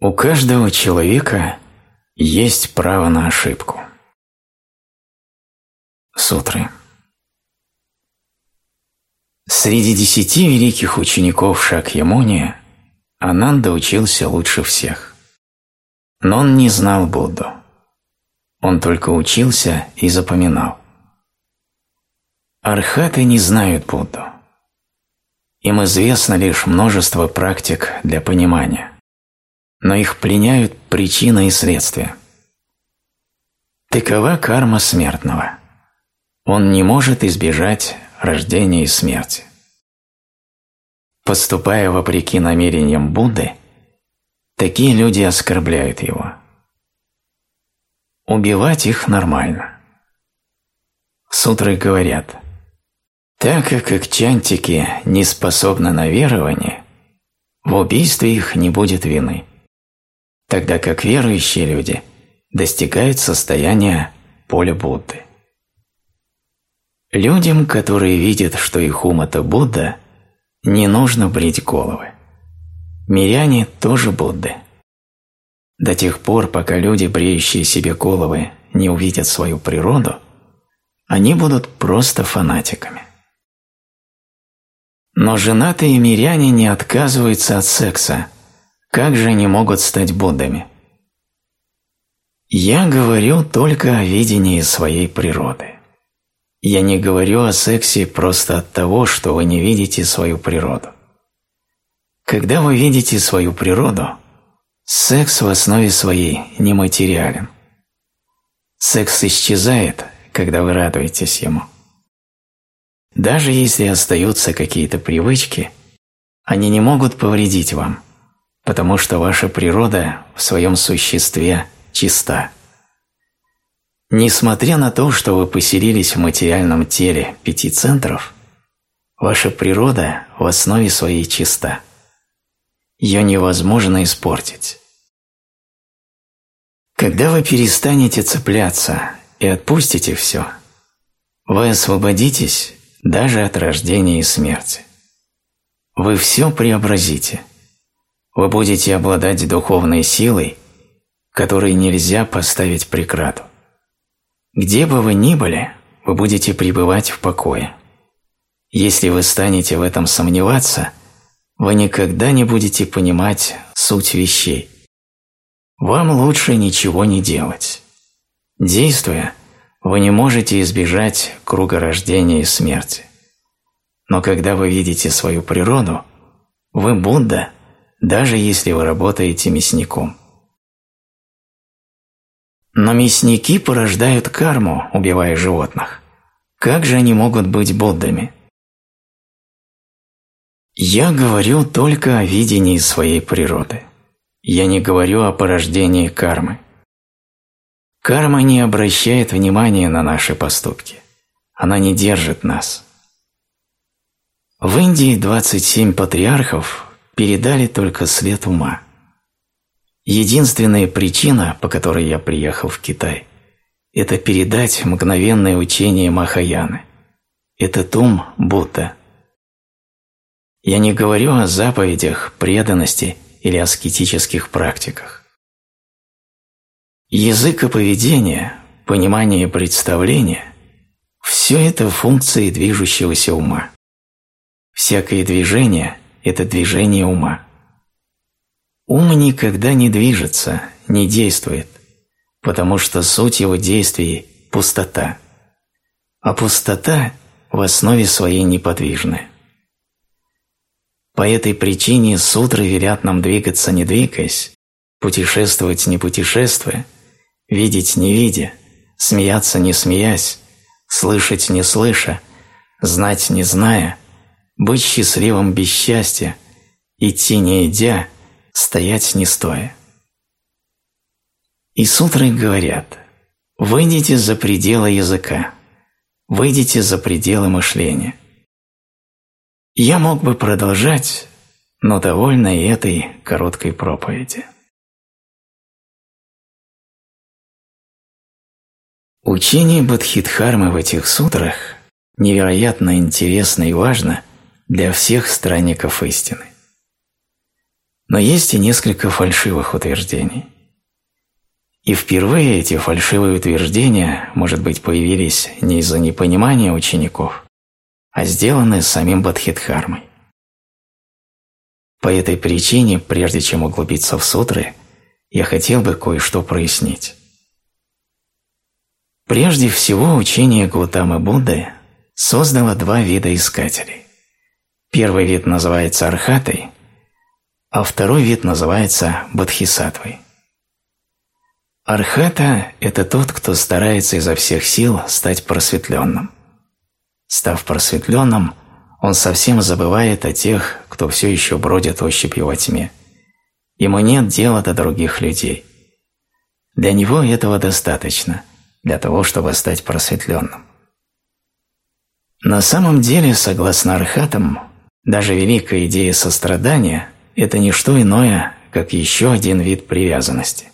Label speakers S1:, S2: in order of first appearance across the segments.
S1: У каждого человека есть право на ошибку. Сутры. Среди десяти великих учеников Шакьямуни Ананда учился лучше всех. Но он не знал Будду. Он только учился и запоминал. Архаты не знают Будду. Им известно лишь множество практик для понимания, но их пленяют причина и следствие. Такова карма смертного. Он не может избежать рождения и смерти. Поступая вопреки намерениям Будды, такие люди оскорбляют его. Убивать их нормально. Сутры говорят, так как акчантики не способны на верование, в убийстве их не будет вины, тогда как верующие люди достигают состояния поля Будды. Людям, которые видят, что их ум – это Будда, не нужно брить головы. Миряне тоже Будды. До тех пор, пока люди, бреющие себе головы, не увидят свою природу, они будут просто фанатиками. Но женатые миряне не отказываются от секса. Как же они могут стать Буддами? Я говорю только о видении своей природы. Я не говорю о сексе просто от того, что вы не видите свою природу. Когда вы видите свою природу, секс в основе своей нематериален. Секс исчезает, когда вы радуетесь ему. Даже если остаются какие-то привычки, они не могут повредить вам, потому что ваша природа в своем существе чиста. Несмотря на то, что вы поселились в материальном теле пяти центров, ваша природа в основе своей чиста. Ее невозможно испортить. Когда вы перестанете цепляться и отпустите все, вы освободитесь даже от рождения и смерти. Вы все преобразите. Вы будете обладать духовной силой, которой нельзя поставить преграду. Где бы вы ни были, вы будете пребывать в покое. Если вы станете в этом сомневаться, вы никогда не будете понимать суть вещей. Вам лучше ничего не делать. Действуя, вы не можете избежать круга рождения и смерти. Но когда вы видите свою природу, вы Будда, даже если вы работаете мясником. Но мясники порождают карму, убивая животных. Как же они могут быть Буддами? Я говорю только о видении своей природы. Я не говорю о порождении кармы. Карма не обращает внимания на наши поступки. Она не держит нас. В Индии 27 патриархов передали только след ума. Единственная причина, по которой я приехал в Китай, это передать мгновенное учение Махаяны. Это ум Будда. Я не говорю о заповедях, преданности или аскетических практиках. Язык и поведение, понимание и представление – все это функции движущегося ума. Всякое движение – это движение ума. Ум никогда не движется, не действует, потому что суть его действий – пустота. А пустота в основе своей неподвижная. По этой причине сутры велят нам двигаться не двигаясь, путешествовать не путешествуя, видеть не видя, смеяться не смеясь, слышать не слыша, знать не зная, быть счастливым без счастья, идти не идя, стоять не стоя. И сутры говорят, выйдите за пределы языка, выйдите за пределы мышления. Я мог бы продолжать, но довольна и этой короткой проповеди. Учение Бадхидхармы в этих сутрах невероятно интересно и важно для всех странников истины. Но есть и несколько фальшивых утверждений. И впервые эти фальшивые утверждения, может быть, появились не из-за непонимания учеников, а сделаны самим Бадхидхармой. По этой причине, прежде чем углубиться в сутры, я хотел бы кое-что прояснить. Прежде всего, учение Гутамы Будды создало два вида искателей. Первый вид называется архатой, а второй вид называется бодхисаттвой. Архата – это тот, кто старается изо всех сил стать просветленным. Став просветленным, он совсем забывает о тех, кто все еще бродит ощупью во тьме. Ему нет дела до других людей. Для него этого достаточно, для того, чтобы стать просветленным. На самом деле, согласно Архатам, даже великая идея сострадания – это не что иное, как еще один вид привязанности.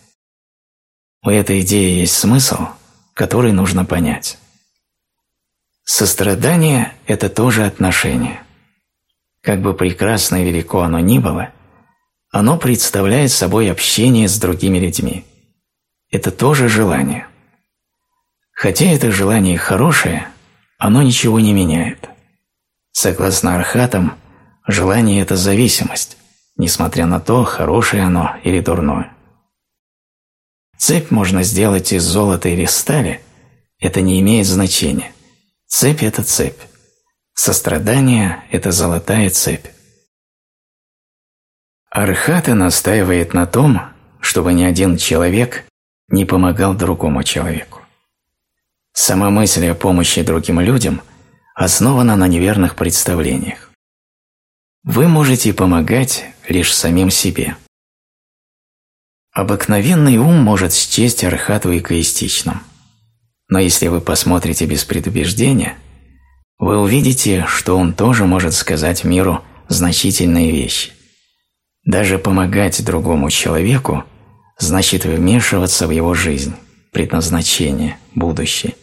S1: У этой идеи есть смысл, который нужно понять. Сострадание – это тоже отношение. Как бы прекрасно и велико оно ни было, оно представляет собой общение с другими людьми. Это тоже желание. Хотя это желание хорошее, оно ничего не меняет. Согласно архатам, желание – это зависимость, несмотря на то, хорошее оно или дурное. Цепь можно сделать из золота или стали, это не имеет значения. Цепь – это цепь. Сострадание – это золотая цепь. Архата настаивает на том, чтобы ни один человек не помогал другому человеку. Сама мысль о помощи другим людям основана на неверных представлениях. Вы можете помогать лишь самим себе. Обыкновенный ум может счесть архату эгоистичным. Но если вы посмотрите без предубеждения, вы увидите, что он тоже может сказать миру значительные вещи. Даже помогать другому человеку значит вмешиваться в его жизнь, предназначение, будущее.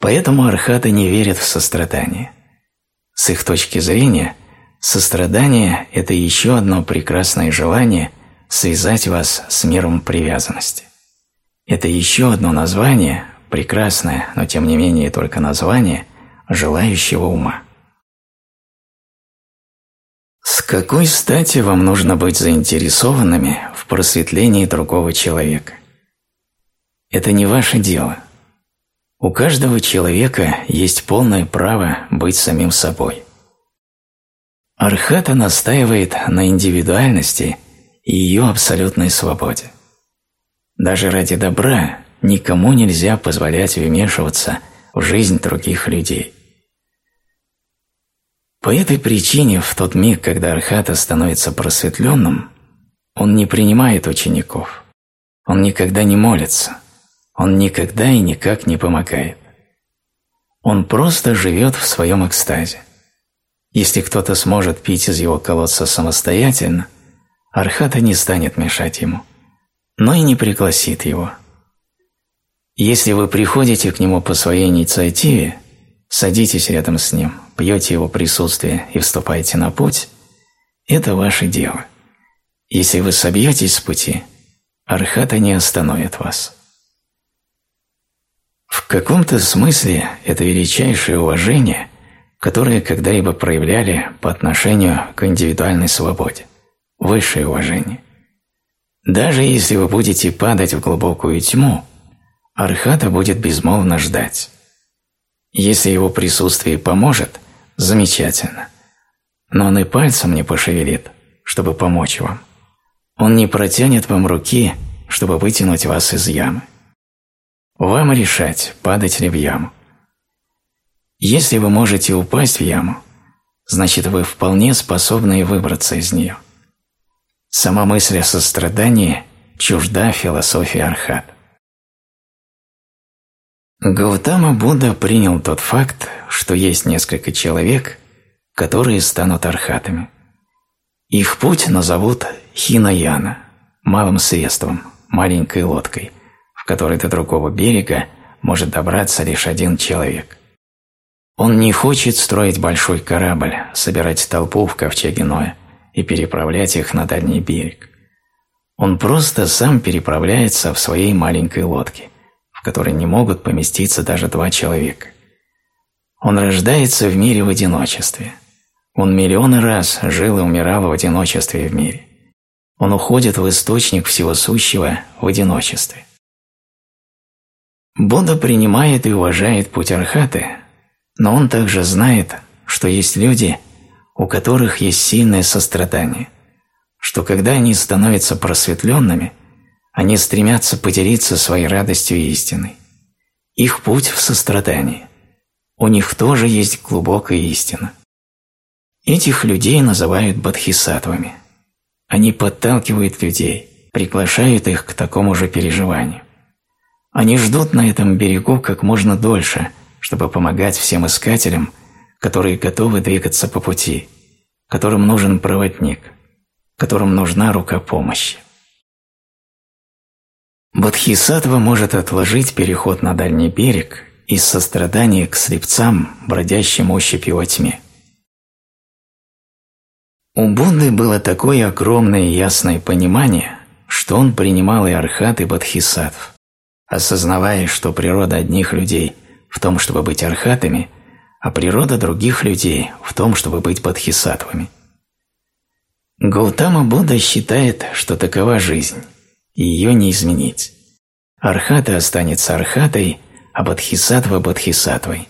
S1: Поэтому архаты не верят в сострадание. С их точки зрения, сострадание – это еще одно прекрасное желание связать вас с миром привязанности. Это еще одно название, прекрасное, но тем не менее только название, желающего ума. С какой стати вам нужно быть заинтересованными в просветлении другого человека? Это не ваше дело. У каждого человека есть полное право быть самим собой. Архата настаивает на индивидуальности и ее абсолютной свободе. Даже ради добра никому нельзя позволять вмешиваться в жизнь других людей. По этой причине в тот миг, когда Архата становится просветленным, он не принимает учеников, он никогда не молится, он никогда и никак не помогает. Он просто живет в своем экстазе. Если кто-то сможет пить из его колодца самостоятельно, Архата не станет мешать ему – но и не пригласит его. Если вы приходите к нему по своей инициативе, садитесь рядом с ним, пьете его присутствие и вступаете на путь, это ваше дело. Если вы собьетесь с пути, Архата не остановит вас. В каком-то смысле это величайшее уважение, которое когда-либо проявляли по отношению к индивидуальной свободе. Высшее уважение. Даже если вы будете падать в глубокую тьму, Архата будет безмолвно ждать. Если его присутствие поможет, замечательно. Но он и пальцем не пошевелит, чтобы помочь вам. Он не протянет вам руки, чтобы вытянуть вас из ямы. Вам решать, падать ли в яму. Если вы можете упасть в яму, значит вы вполне способны выбраться из нее. Сама мысль о сострадании чужда философии Архат. Гаутама Будда принял тот факт, что есть несколько человек, которые станут архатами. Их путь назовут Хинаяна, малым средством, маленькой лодкой, в которой до другого берега может добраться лишь один человек. Он не хочет строить большой корабль, собирать толпу в ковчеге Ноя – и переправлять их на дальний берег. Он просто сам переправляется в своей маленькой лодке, в которой не могут поместиться даже два человека. Он рождается в мире в одиночестве. Он миллионы раз жил и умирал в одиночестве в мире. Он уходит в источник всего сущего в одиночестве. Будда принимает и уважает путь Архаты, но он также знает, что есть люди, у которых есть сильное сострадание, что когда они становятся просветленными, они стремятся поделиться своей радостью истиной. Их путь в сострадании. У них тоже есть глубокая истина. Этих людей называют бодхисаттвами. Они подталкивают людей, приглашают их к такому же переживанию. Они ждут на этом берегу как можно дольше, чтобы помогать всем искателям, которые готовы двигаться по пути, которым нужен проводник, которым нужна рука помощи. Бодхисаттва может отложить переход на дальний берег из сострадания к слепцам, бродящим ощупью во тьме. У Будды было такое огромное и ясное понимание, что он принимал и архат, и бодхисаттв осознавая, что природа одних людей в том, чтобы быть архатами, а природа других людей в том, чтобы быть бодхисаттвами. Гаутама Будда считает, что такова жизнь, и ее не изменить. Архата останется архатой, а бодхисаттва – бодхисаттвой.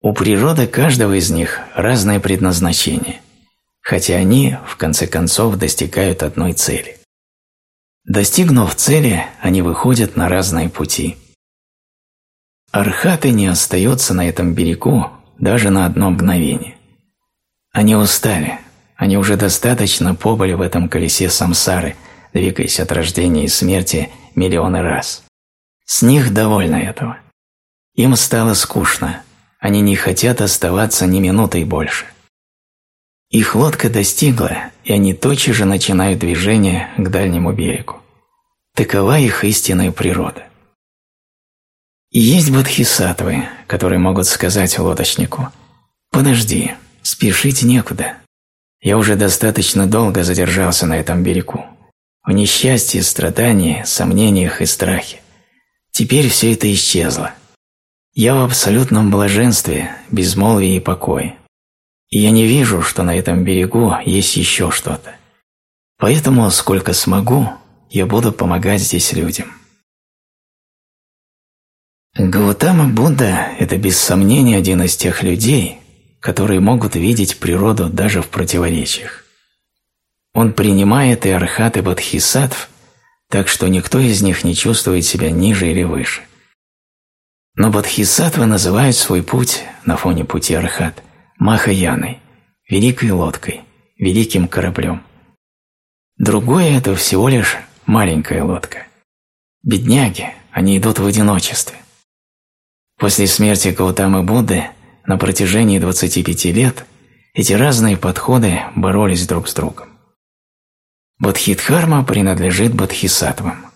S1: У природы каждого из них разное предназначение, хотя они, в конце концов, достигают одной цели. Достигнув цели, они выходят на разные пути. Архаты не остается на этом берегу даже на одно мгновение. Они устали, они уже достаточно побыли в этом колесе самсары, двигаясь от рождения и смерти миллионы раз. С них довольно этого. Им стало скучно, они не хотят оставаться ни минутой больше. Их лодка достигла, и они тотчас же начинают движение к дальнему берегу. Такова их истинная природа. И есть бодхисаттвы, которые могут сказать лодочнику «Подожди, спешить некуда. Я уже достаточно долго задержался на этом берегу. В несчастье, страдании, сомнениях и страхе. Теперь все это исчезло. Я в абсолютном блаженстве, безмолвии и покое я не вижу, что на этом берегу есть еще что-то. Поэтому, сколько смогу, я буду помогать здесь людям. Гаутама Будда – это без сомнения один из тех людей, которые могут видеть природу даже в противоречиях. Он принимает и архат, и бодхисаттв, так что никто из них не чувствует себя ниже или выше. Но бодхисаттвы называют свой путь на фоне пути архат – Махаяной, великой лодкой, великим кораблем. Другое – это всего лишь маленькая лодка. Бедняги, они идут в одиночестве. После смерти Гаутамы Будды на протяжении 25 лет эти разные подходы боролись друг с другом. Бодхидхарма принадлежит бодхисаттвам.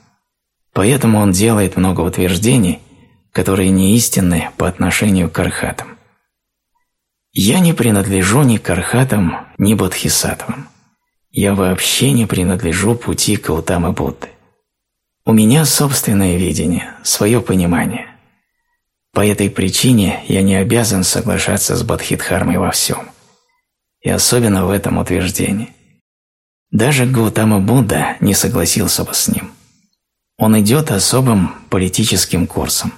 S1: Поэтому он делает много утверждений, которые не истинны по отношению к архатам. Я не принадлежу ни к архатам, ни бодхисаттвам. Я вообще не принадлежу пути Каутамы Будды. У меня собственное видение, свое понимание. По этой причине я не обязан соглашаться с Бодхидхармой во всем. И особенно в этом утверждении. Даже Гаутама Будда не согласился бы с ним. Он идет особым политическим курсом.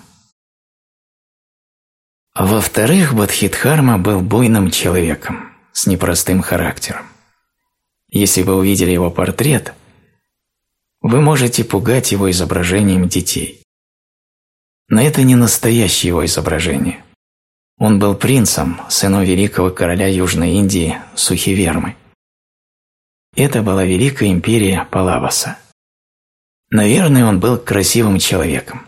S1: Во-вторых, Бодхидхарма был буйным человеком с непростым характером. Если вы увидели его портрет, вы можете пугать его изображением детей. Но это не настоящее его изображение. Он был принцем, сыном великого короля Южной Индии Сухивермы. Это была великая империя Палаваса. Наверное, он был красивым человеком.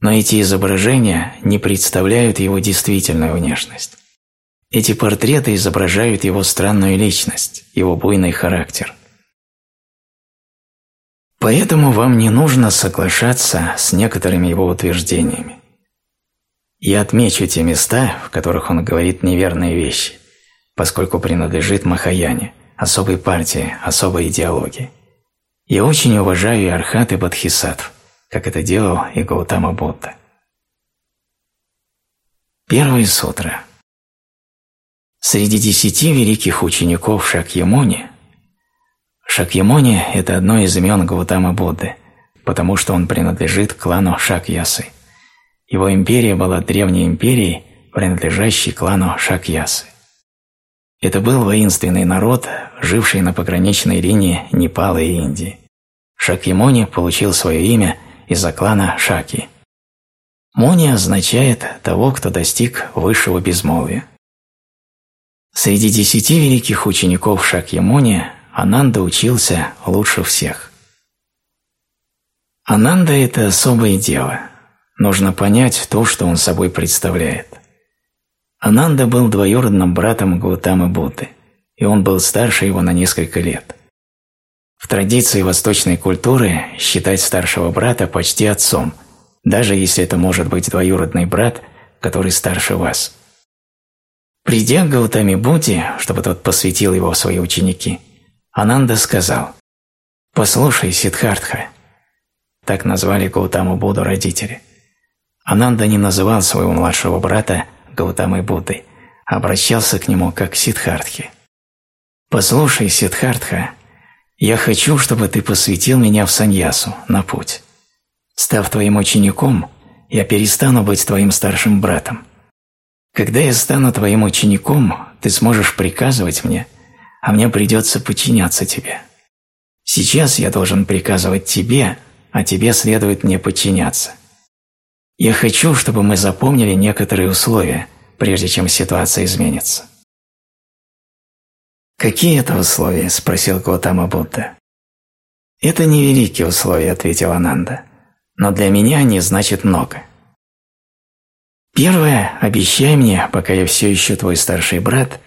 S1: Но эти изображения не представляют его действительную внешность. Эти портреты изображают его странную личность, его буйный характер. Поэтому вам не нужно соглашаться с некоторыми его утверждениями. Я отмечу те места, в которых он говорит неверные вещи, поскольку принадлежит Махаяне, особой партии, особой идеологии. Я очень уважаю и Архат, и Бодхисаттв, как это делал и Гаутама Будда. Первая сутра. Среди десяти великих учеников Шакьямуни Шакьямуни – это одно из имен Гаутама Будды, потому что он принадлежит клану Шакьясы. Его империя была древней империей, принадлежащей клану Шакьясы. Это был воинственный народ, живший на пограничной линии Непала и Индии. Шакьямуни получил свое имя из-за клана Шаки. Муни означает того, кто достиг высшего безмолвия. Среди десяти великих учеников Шакьямуни Ананда учился лучше всех. Ананда – это особое дело. Нужно понять то, что он собой представляет. Ананда был двоюродным братом Гаутамы Будды, и он был старше его на несколько лет. В традиции восточной культуры считать старшего брата почти отцом, даже если это может быть двоюродный брат, который старше вас. Придя к Гаутаме Будде, чтобы тот посвятил его в свои ученики, Ананда сказал «Послушай, Сиддхартха». Так назвали Гаутаму Будду родители. Ананда не называл своего младшего брата Гаутамой Буддой, а обращался к нему как к Сиддхартхе. «Послушай, Сиддхартха, я хочу, чтобы ты посвятил меня в саньясу, на путь. Став твоим учеником, я перестану быть твоим старшим братом. Когда я стану твоим учеником, ты сможешь приказывать мне – а мне придется подчиняться тебе. Сейчас я должен приказывать тебе, а тебе следует мне подчиняться. Я хочу, чтобы мы запомнили некоторые условия, прежде чем ситуация изменится. «Какие это условия?» – спросил Гаутама Будда. «Это невеликие условия», – ответил Ананда, – «но для меня они значат много». Первое – обещай мне, пока я все еще твой старший брат,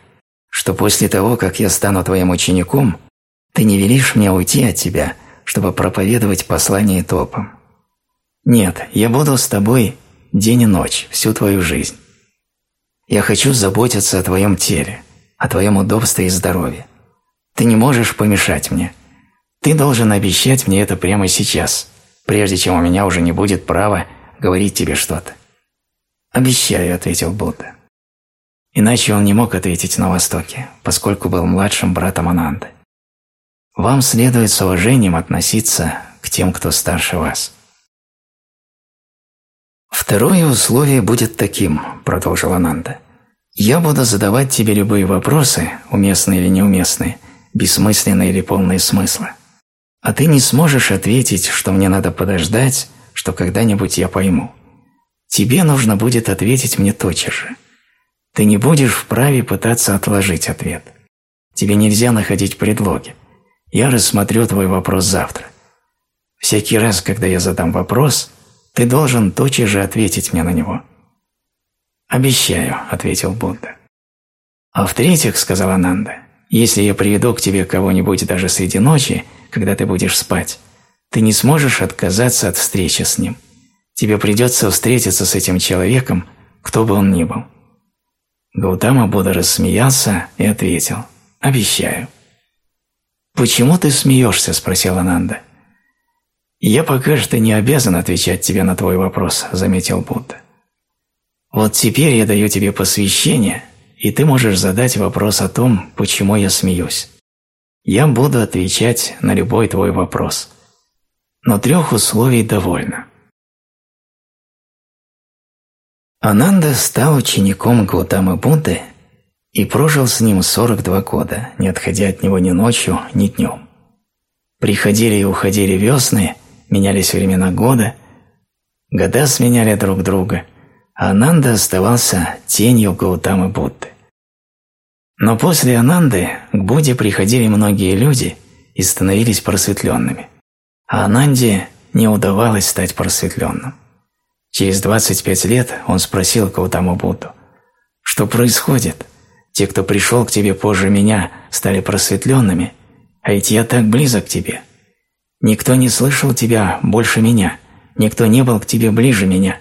S1: что после того, как я стану твоим учеником, ты не велишь мне уйти от тебя, чтобы проповедовать послание топом. Нет, я буду с тобой день и ночь, всю твою жизнь. Я хочу заботиться о твоем теле, о твоем удобстве и здоровье. Ты не можешь помешать мне. Ты должен обещать мне это прямо сейчас, прежде чем у меня уже не будет права говорить тебе что-то. «Обещаю», — ответил Будда. Иначе он не мог ответить на Востоке, поскольку был младшим братом Ананды. Вам следует с уважением относиться к тем, кто старше вас. «Второе условие будет таким», – продолжил Ананда. «Я буду задавать тебе любые вопросы, уместные или неуместные, бессмысленные или полные смысла. А ты не сможешь ответить, что мне надо подождать, что когда-нибудь я пойму. Тебе нужно будет ответить мне тотчас же. Ты не будешь вправе пытаться отложить ответ. Тебе нельзя находить предлоги. Я рассмотрю твой вопрос завтра. Всякий раз, когда я задам вопрос, ты должен тотчас же ответить мне на него. «Обещаю», — ответил Будда. «А в-третьих, — сказал Ананда, — если я приведу к тебе кого-нибудь даже среди ночи, когда ты будешь спать, ты не сможешь отказаться от встречи с ним. Тебе придется встретиться с этим человеком, кто бы он ни был». Гаутама Будда рассмеялся и ответил «Обещаю». «Почему ты смеешься?» – спросил Ананда. «Я пока что не обязан отвечать тебе на твой вопрос», – заметил Будда. «Вот теперь я даю тебе посвящение, и ты можешь задать вопрос о том, почему я смеюсь. Я буду отвечать на любой твой вопрос. Но трех условий довольно. Ананда стал учеником Гаутамы Будды и прожил с ним 42 года, не отходя от него ни ночью, ни днем. Приходили и уходили весны, менялись времена года, года сменяли друг друга, Ананда оставался тенью Гаутамы Будды. Но после Ананды к Будде приходили многие люди и становились просветленными, а Ананде не удавалось стать просветленным. Через 25 лет он спросил Гаутаму Будду, «Что происходит? Те, кто пришел к тебе позже меня, стали просветленными, а ведь я так близок к тебе. Никто не слышал тебя больше меня, никто не был к тебе ближе меня.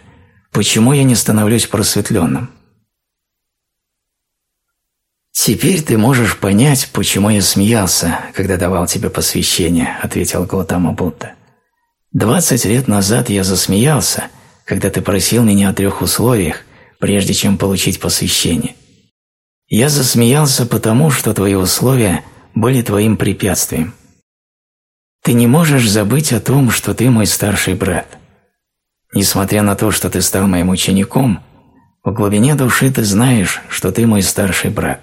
S1: Почему я не становлюсь просветленным?» «Теперь ты можешь понять, почему я смеялся, когда давал тебе посвящение», – ответил Гаутама Будда. «Двадцать лет назад я засмеялся, когда ты просил меня о трех условиях, прежде чем получить посвящение. Я засмеялся потому, что твои условия были твоим препятствием. Ты не можешь забыть о том, что ты мой старший брат. Несмотря на то, что ты стал моим учеником, в глубине души ты знаешь, что ты мой старший брат.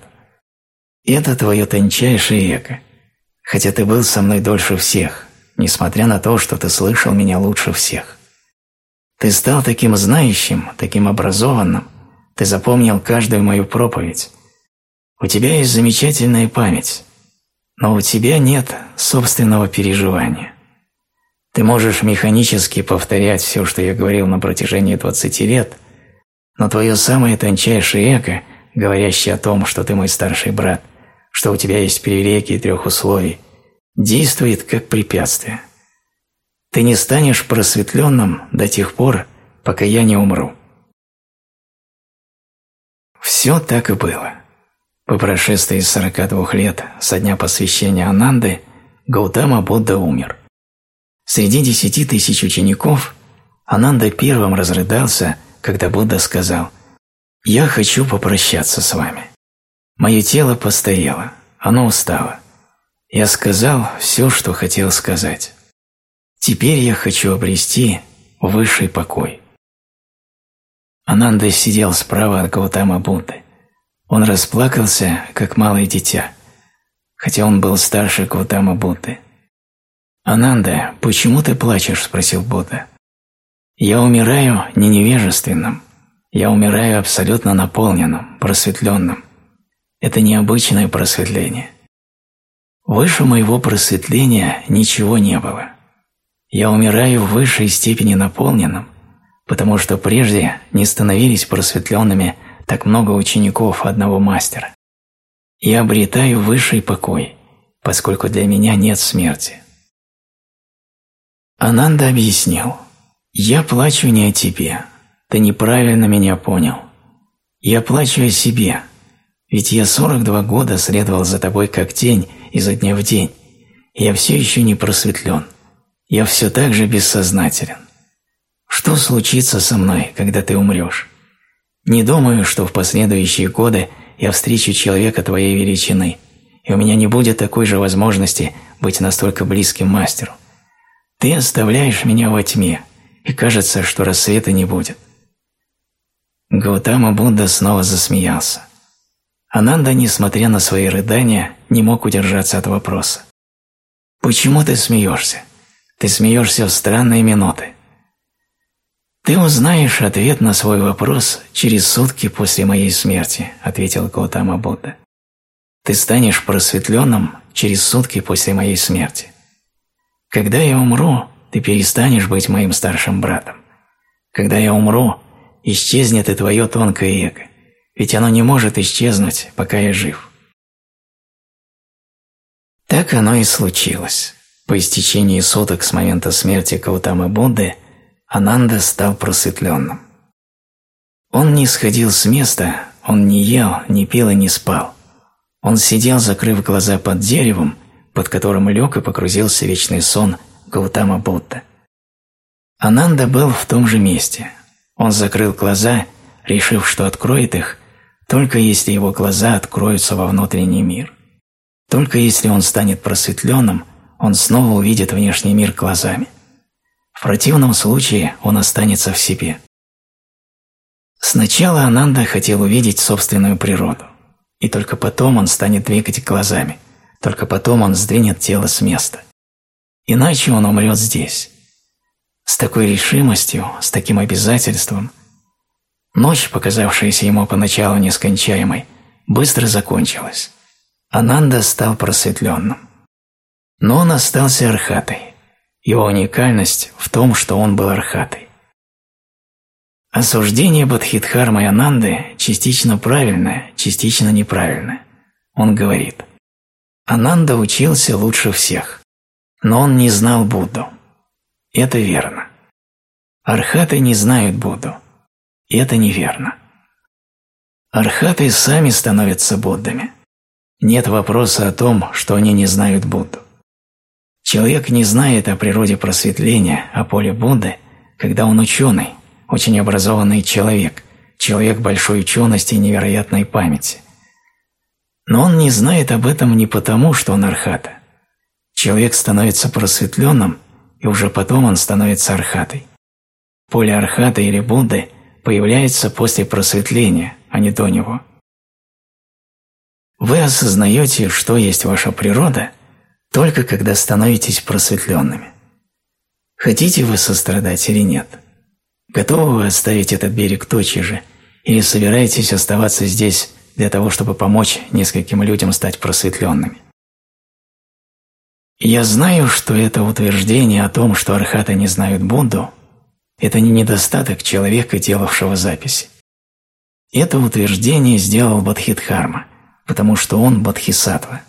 S1: Это твое тончайшее эго. Хотя ты был со мной дольше всех, несмотря на то, что ты слышал меня лучше всех. Ты стал таким знающим, таким образованным, ты запомнил каждую мою проповедь. У тебя есть замечательная память, но у тебя нет собственного переживания. Ты можешь механически повторять все, что я говорил на протяжении 20 лет, но твое самое тончайшее эго, говорящее о том, что ты мой старший брат, что у тебя есть привилегии трех условий, действует как препятствие. Ты не станешь просветленным до тех пор, пока я не умру. Все так и было. По прошествии 42 лет со дня посвящения Ананды Гаутама Будда умер. Среди десяти тысяч учеников Ананда первым разрыдался, когда Будда сказал «Я хочу попрощаться с вами. Мое тело постарело, оно устало. Я сказал все, что хотел сказать. Теперь я хочу обрести высший покой». Ананда сидел справа от Гаутама Будды. Он расплакался, как малое дитя, хотя он был старше Гаутама Будды. «Ананда, почему ты плачешь?» – спросил Будда. «Я умираю не невежественным, я умираю абсолютно наполненным, просветленным. Это необычное просветление. Выше моего просветления ничего не было. Я умираю в высшей степени наполненным, потому что прежде не становились просветленными так много учеников одного мастера. Я обретаю высший покой, поскольку для меня нет смерти. Ананда объяснил, «Я плачу не о тебе, ты неправильно меня понял. Я плачу о себе, ведь я 42 года следовал за тобой как тень изо дня в день, я все еще не просветлен, я все так же бессознателен. Что случится со мной, когда ты умрешь? Не думаю, что в последующие годы я встречу человека твоей величины, и у меня не будет такой же возможности быть настолько близким мастеру. Ты оставляешь меня во тьме, и кажется, что рассвета не будет. Гаутама Будда снова засмеялся. Ананда, несмотря на свои рыдания, не мог удержаться от вопроса. «Почему ты смеешься? Ты смеешься в странные минуты. «Ты узнаешь ответ на свой вопрос через сутки после моей смерти», – ответил Гаутама Будда. «Ты станешь просветленным через сутки после моей смерти. Когда я умру, ты перестанешь быть моим старшим братом. Когда я умру, исчезнет и твое тонкое эго, ведь оно не может исчезнуть, пока я жив». Так оно и случилось. По истечении суток с момента смерти Гаутамы Будды – Ананда стал просветленным. Он не сходил с места, он не ел, не пил и не спал. Он сидел, закрыв глаза под деревом, под которым лег и погрузился вечный сон Гаутама Будда. Ананда был в том же месте. Он закрыл глаза, решив, что откроет их, только если его глаза откроются во внутренний мир. Только если он станет просветленным, он снова увидит внешний мир глазами. В противном случае он останется в себе. Сначала Ананда хотел увидеть собственную природу, и только потом он станет двигать глазами, только потом он сдвинет тело с места. Иначе он умрет здесь. С такой решимостью, с таким обязательством. Ночь, показавшаяся ему поначалу нескончаемой, быстро закончилась. Ананда стал просветленным. Но он остался архатой, его уникальность в том, что он был архатой. Осуждение Бадхидхармы Ананды частично правильное, частично неправильное. Он говорит, Ананда учился лучше всех, но он не знал Будду. Это верно. Архаты не знают Будду. Это неверно. Архаты сами становятся Буддами. Нет вопроса о том, что они не знают Будду. Человек не знает о природе просветления, о поле Будды, когда он ученый, очень образованный человек, человек большой учености и невероятной памяти. Но он не знает об этом не потому, что он архата. Человек становится просветленным, и уже потом он становится архатой. Поле архата или Будды появляется после просветления, а не до него. Вы осознаете, что есть ваша природа, только когда становитесь просветленными. Хотите вы сострадать или нет? Готовы вы оставить этот берег точи же, или собираетесь оставаться здесь для того, чтобы помочь нескольким людям стать просветленными? Я знаю, что это утверждение о том, что архаты не знают Будду, это не недостаток человека, делавшего записи. Это утверждение сделал Бодхидхарма – потому что он бодхисаттва.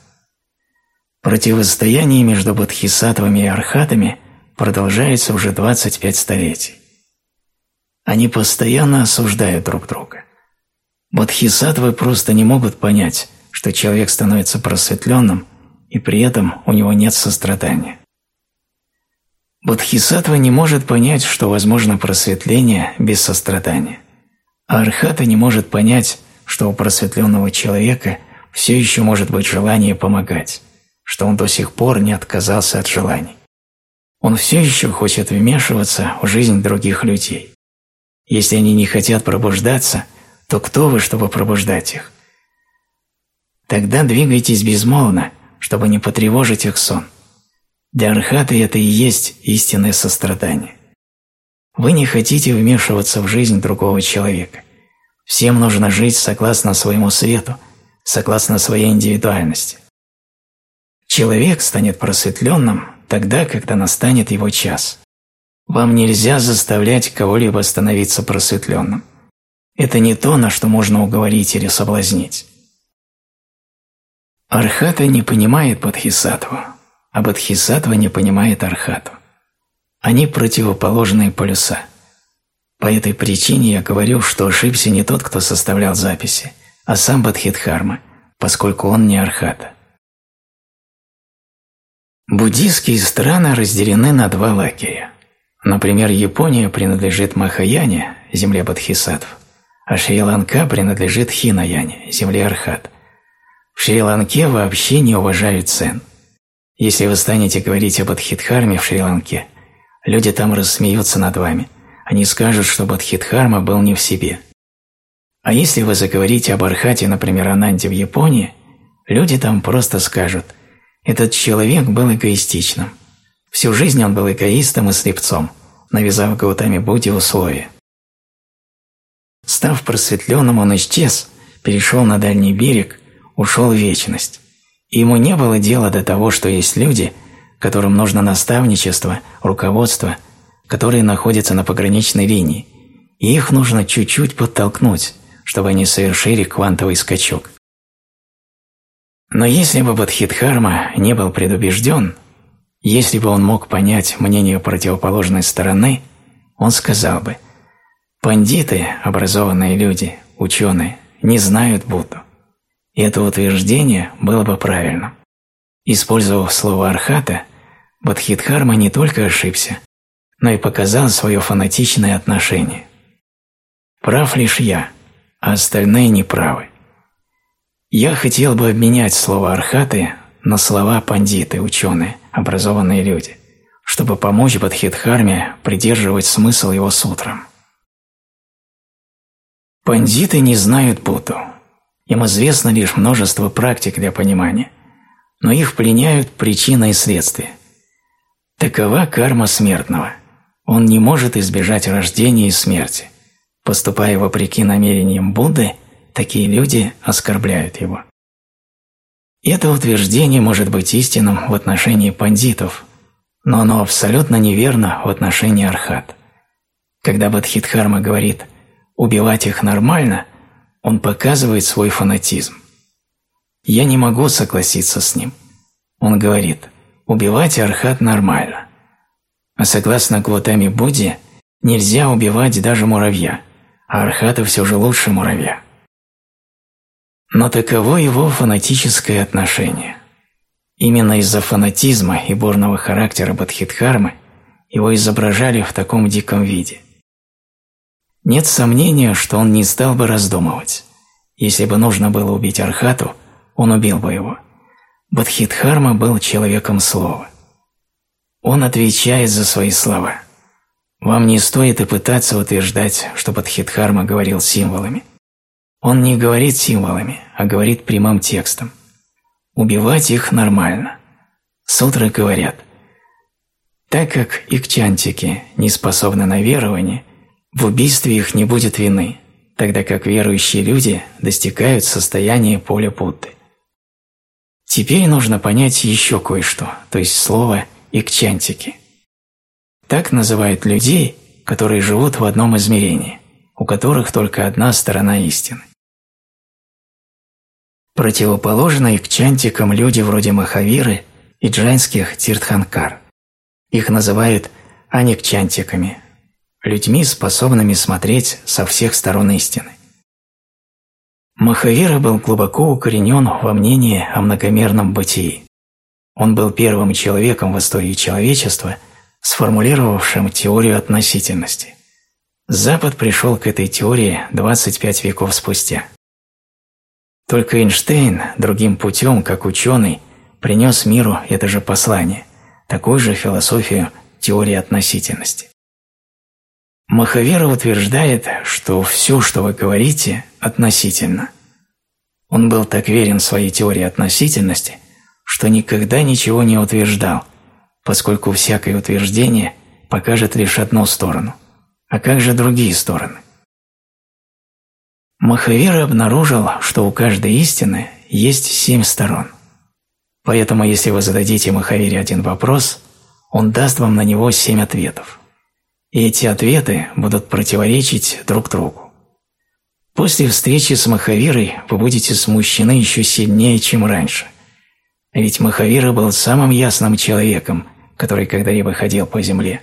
S1: Противостояние между бодхисаттвами и архатами продолжается уже 25 столетий. Они постоянно осуждают друг друга. Бодхисаттвы просто не могут понять, что человек становится просветленным, и при этом у него нет сострадания. Бодхисаттва не может понять, что возможно просветление без сострадания. А архата не может понять, что у просветленного человека все еще может быть желание помогать, что он до сих пор не отказался от желаний. Он все еще хочет вмешиваться в жизнь других людей. Если они не хотят пробуждаться, то кто вы, чтобы пробуждать их? Тогда двигайтесь безмолвно, чтобы не потревожить их сон. Для архаты это и есть истинное сострадание. Вы не хотите вмешиваться в жизнь другого человека. Всем нужно жить согласно своему свету – согласно своей индивидуальности. Человек станет просветленным тогда, когда настанет его час. Вам нельзя заставлять кого-либо становиться просветленным. Это не то, на что можно уговорить или соблазнить. Архата не понимает Бодхисаттву, а Бодхисаттва не понимает Архату. Они противоположные полюса. По этой причине я говорю, что ошибся не тот, кто составлял записи, а сам Бадхидхарма, поскольку он не архата. Буддийские страны разделены на два лагеря. Например, Япония принадлежит Махаяне, земле Бодхисаттв, а Шри-Ланка принадлежит Хинаяне, земле Архат. В Шри-Ланке вообще не уважают цен. Если вы станете говорить об Бодхидхарме в Шри-Ланке, люди там рассмеются над вами. Они скажут, что Бодхидхарма был не в себе – а если вы заговорите об Архате, например, Ананде в Японии, люди там просто скажут «этот человек был эгоистичным». Всю жизнь он был эгоистом и слепцом, навязав Гаутами Будде условия. Став просветленным, он исчез, перешел на дальний берег, ушел в вечность. И ему не было дела до того, что есть люди, которым нужно наставничество, руководство, которые находятся на пограничной линии, и их нужно чуть-чуть подтолкнуть, чтобы они совершили квантовый скачок. Но если бы Бодхидхарма не был предубежден, если бы он мог понять мнение противоположной стороны, он сказал бы «Пандиты, образованные люди, ученые, не знают Будду». И это утверждение было бы правильным. Использовав слово «архата», Бодхидхарма не только ошибся, но и показал свое фанатичное отношение. Прав лишь я, а остальные неправы. Я хотел бы обменять слово «архаты» на слова «пандиты», «ученые», «образованные люди», чтобы помочь Бадхидхарме придерживать смысл его сутрам. Пандиты не знают Будду. Им известно лишь множество практик для понимания, но их пленяют причина и следствие. Такова карма смертного. Он не может избежать рождения и смерти – Поступая вопреки намерениям Будды, такие люди оскорбляют его. Это утверждение может быть истинным в отношении пандитов, но оно абсолютно неверно в отношении архат. Когда Бадхидхарма говорит «убивать их нормально», он показывает свой фанатизм. Я не могу согласиться с ним. Он говорит «убивать архат нормально». А согласно Гватами Будде, нельзя убивать даже муравья – а архата все же лучше муравья. Но таково его фанатическое отношение. Именно из-за фанатизма и бурного характера Бадхидхармы его изображали в таком диком виде. Нет сомнения, что он не стал бы раздумывать. Если бы нужно было убить Архату, он убил бы его. Бадхидхарма был человеком слова. Он отвечает за свои слова. Вам не стоит и пытаться утверждать, что Бадхидхарма говорил символами. Он не говорит символами, а говорит прямым текстом. Убивать их нормально. Сутры говорят, так как икчантики не способны на верование, в убийстве их не будет вины, тогда как верующие люди достигают состояния поля Будды. Теперь нужно понять еще кое-что, то есть слово «икчантики». Так называют людей, которые живут в одном измерении, у которых только одна сторона истины. Противоположны икчантикам люди вроде Махавиры и джайнских Тиртханкар. Их называют аникчантиками, людьми, способными смотреть со всех сторон истины. Махавира был глубоко укоренен во мнении о многомерном бытии. Он был первым человеком в истории человечества, сформулировавшим теорию относительности. Запад пришел к этой теории 25 веков спустя. Только Эйнштейн другим путем, как ученый, принес миру это же послание, такую же философию теории относительности. Махавира утверждает, что все, что вы говорите, относительно. Он был так верен своей теории относительности, что никогда ничего не утверждал, поскольку всякое утверждение покажет лишь одну сторону. А как же другие стороны? Махавира обнаружил, что у каждой истины есть семь сторон. Поэтому если вы зададите Махавире один вопрос, он даст вам на него семь ответов. И эти ответы будут противоречить друг другу. После встречи с Махавирой вы будете смущены еще сильнее, чем раньше. Ведь Махавира был самым ясным человеком, который когда-либо ходил по земле.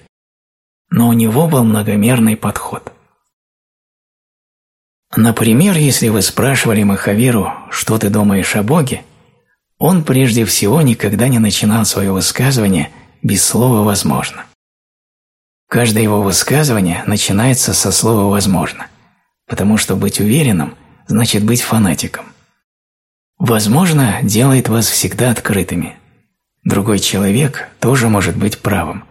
S1: Но у него был многомерный подход. Например, если вы спрашивали Махавиру, что ты думаешь о Боге, он прежде всего никогда не начинал свое высказывание без слова «возможно». Каждое его высказывание начинается со слова «возможно», потому что быть уверенным значит быть фанатиком. «Возможно» делает вас всегда открытыми. Другой человек тоже может быть правым.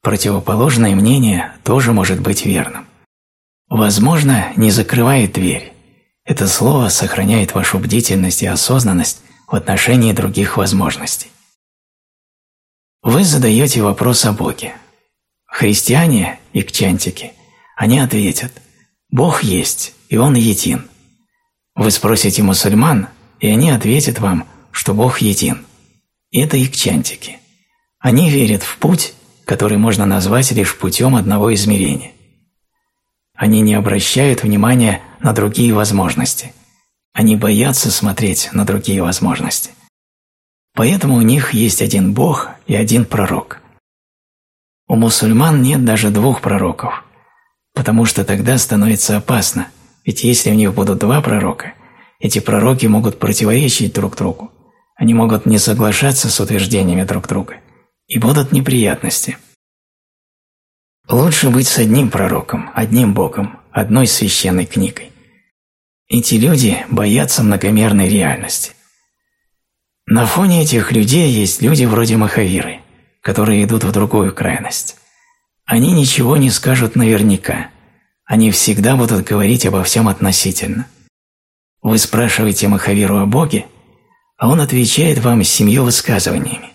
S1: Противоположное мнение тоже может быть верным. Возможно, не закрывает дверь. Это слово сохраняет вашу бдительность и осознанность в отношении других возможностей. Вы задаете вопрос о Боге. Христиане и кчантики, они ответят «Бог есть, и Он един». Вы спросите мусульман, и они ответят вам, что Бог един. Это икчантики. Они верят в путь, который можно назвать лишь путем одного измерения. Они не обращают внимания на другие возможности. Они боятся смотреть на другие возможности. Поэтому у них есть один Бог и один пророк. У мусульман нет даже двух пророков, потому что тогда становится опасно, ведь если у них будут два пророка, эти пророки могут противоречить друг другу, они могут не соглашаться с утверждениями друг друга, и будут неприятности. Лучше быть с одним пророком, одним Богом, одной священной книгой. Эти люди боятся многомерной реальности. На фоне этих людей есть люди вроде Махавиры, которые идут в другую крайность. Они ничего не скажут наверняка. Они всегда будут говорить обо всем относительно. Вы спрашиваете Махавиру о Боге, а он отвечает вам семью высказываниями,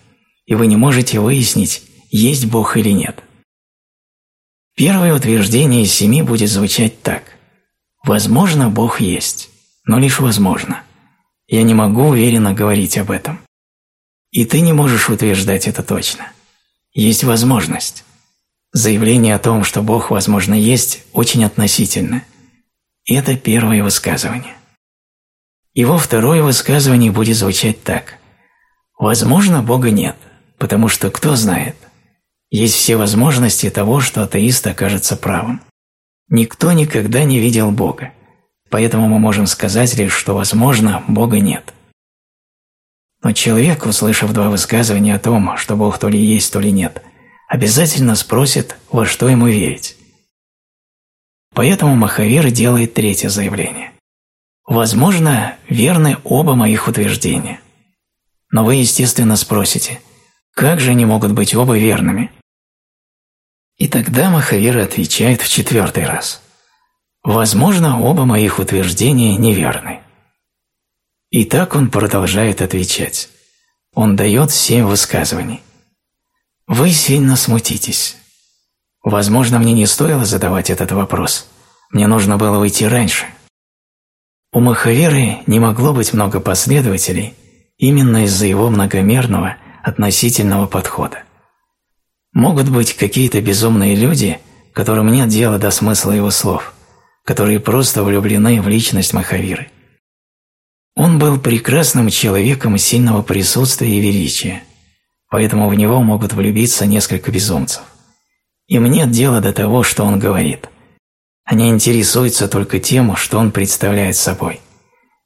S1: и вы не можете выяснить, есть Бог или нет. Первое утверждение из семи будет звучать так. Возможно, Бог есть, но лишь возможно. Я не могу уверенно говорить об этом. И ты не можешь утверждать это точно. Есть возможность. Заявление о том, что Бог, возможно, есть, очень относительно. Это первое высказывание. Его второе высказывание будет звучать так. Возможно, Бога нет, потому что кто знает – есть все возможности того, что атеист окажется правым. Никто никогда не видел Бога. поэтому мы можем сказать лишь, что, возможно, Бога нет. Но человек, услышав два высказывания о том, что Бог то ли есть, то ли нет, обязательно спросит, во что ему верить. Поэтому Махавир делает третье заявление. Возможно, верны оба моих утверждения. Но вы, естественно, спросите, как же они могут быть оба верными? И тогда Махавир отвечает в четвертый раз. Возможно, оба моих утверждения неверны. И так он продолжает отвечать. Он дает семь высказываний. Вы сильно смутитесь. Возможно, мне не стоило задавать этот вопрос. Мне нужно было уйти раньше. У Махаверы не могло быть много последователей именно из-за его многомерного относительного подхода. Могут быть какие-то безумные люди, которым нет дела до смысла его слов, которые просто влюблены в личность Махавиры. Он был прекрасным человеком сильного присутствия и величия, поэтому в него могут влюбиться несколько безумцев. Им нет дела до того, что он говорит. Они интересуются только тем, что он представляет собой.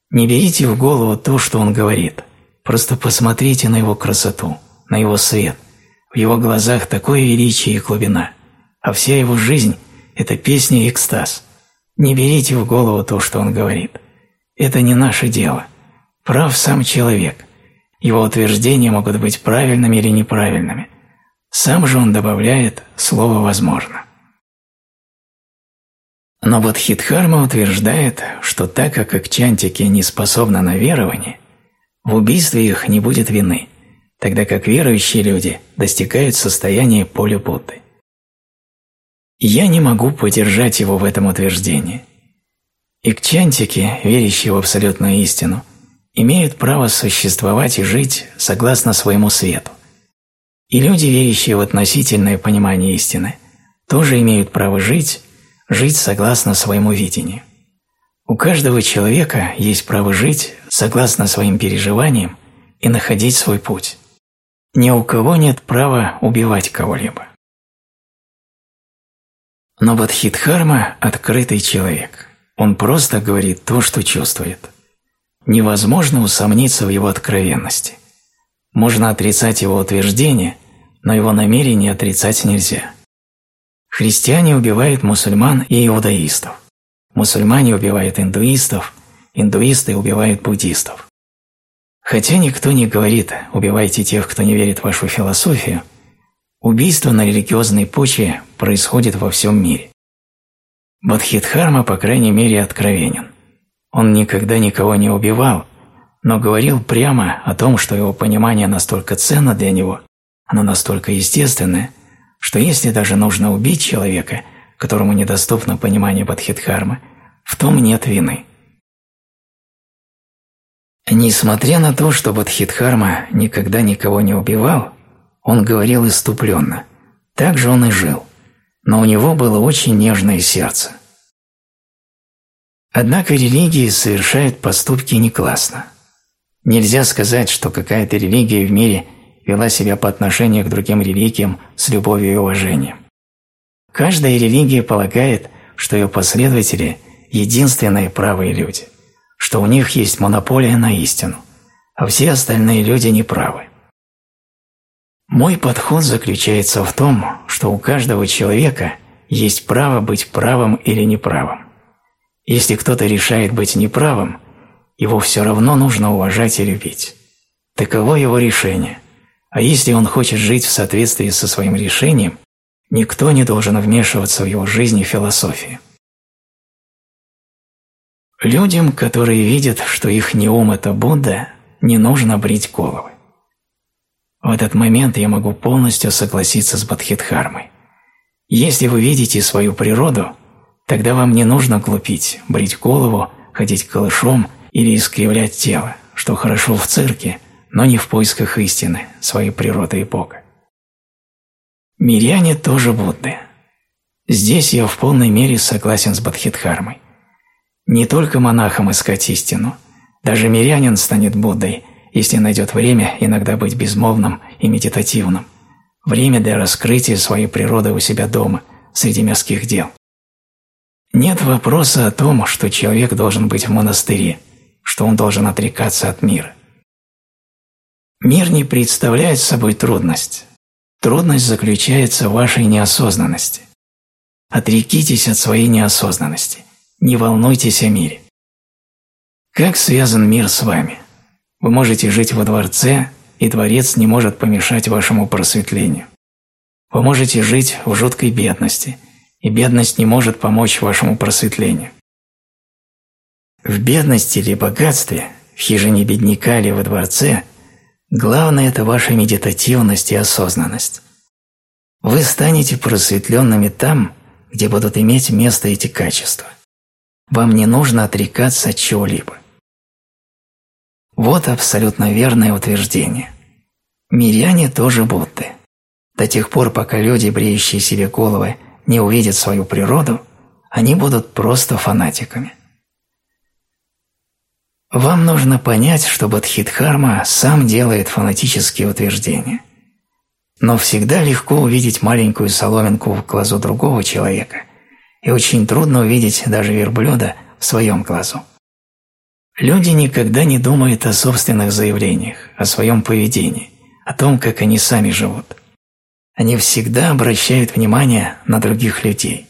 S1: Не берите в голову то, что он говорит. Просто посмотрите на его красоту, на его свет. В его глазах такое величие и глубина. А вся его жизнь – это песня и экстаз. Не берите в голову то, что он говорит. Это не наше дело. Прав сам человек. Его утверждения могут быть правильными или неправильными. Сам же он добавляет слово «возможно». Но Бодхидхарма утверждает, что так как акчантики не способны на верование, в убийстве их не будет вины, тогда как верующие люди достигают состояния поля Будды. Я не могу поддержать его в этом утверждении – Икчантики, верящие в абсолютную истину, имеют право существовать и жить согласно своему свету. И люди, верящие в относительное понимание истины, тоже имеют право жить, жить согласно своему видению. У каждого человека есть право жить согласно своим переживаниям и находить свой путь. Ни у кого нет права убивать кого-либо. Но Бадхидхарма – открытый человек. Он просто говорит то, что чувствует. Невозможно усомниться в его откровенности. Можно отрицать его утверждение, но его намерение отрицать нельзя. Христиане убивают мусульман и иудаистов. Мусульмане убивают индуистов, индуисты убивают буддистов. Хотя никто не говорит «убивайте тех, кто не верит в вашу философию», убийство на религиозной почве происходит во всем мире. Бодхидхарма, по крайней мере, откровенен. Он никогда никого не убивал, но говорил прямо о том, что его понимание настолько ценно для него, оно настолько естественное, что если даже нужно убить человека, которому недоступно понимание Бодхидхармы, в том нет вины. Несмотря на то, что Бодхидхарма никогда никого не убивал, он говорил иступленно. Так же он и жил но у него было очень нежное сердце. Однако религии совершают поступки не классно. Нельзя сказать, что какая-то религия в мире вела себя по отношению к другим религиям с любовью и уважением. Каждая религия полагает, что ее последователи – единственные правые люди, что у них есть монополия на истину, а все остальные люди неправы. Мой подход заключается в том, что у каждого человека есть право быть правым или неправым. Если кто-то решает быть неправым, его все равно нужно уважать и любить. Таково его решение. А если он хочет жить в соответствии со своим решением, никто не должен вмешиваться в его жизнь и философию. Людям, которые видят, что их неум – это Будда, не нужно брить головы. В этот момент я могу полностью согласиться с Бадхидхармой. Если вы видите свою природу, тогда вам не нужно глупить, брить голову, ходить колышом или искривлять тело, что хорошо в цирке, но не в поисках истины, своей природы и Бога. Миряне тоже Будды. Здесь я в полной мере согласен с Бадхидхармой. Не только монахам искать истину, даже мирянин станет Буддой – если найдет время иногда быть безмолвным и медитативным, время для раскрытия своей природы у себя дома, среди мирских дел. Нет вопроса о том, что человек должен быть в монастыре, что он должен отрекаться от мира. Мир не представляет собой трудность. Трудность заключается в вашей неосознанности. Отрекитесь от своей неосознанности. Не волнуйтесь о мире. Как связан мир с вами? Вы можете жить во дворце, и дворец не может помешать вашему просветлению. Вы можете жить в жуткой бедности, и бедность не может помочь вашему просветлению. В бедности или богатстве, в хижине бедняка или во дворце, главное – это ваша медитативность и осознанность. Вы станете просветленными там, где будут иметь место эти качества. Вам не нужно отрекаться от чего-либо. Вот абсолютно верное утверждение. Миряне тоже Будды. До тех пор, пока люди, бреющие себе головы, не увидят свою природу, они будут просто фанатиками. Вам нужно понять, что Бодхидхарма сам делает фанатические утверждения. Но всегда легко увидеть маленькую соломинку в глазу другого человека, и очень трудно увидеть даже верблюда в своем глазу. Люди никогда не думают о собственных заявлениях, о своем поведении, о том, как они сами живут. Они всегда обращают внимание на других людей.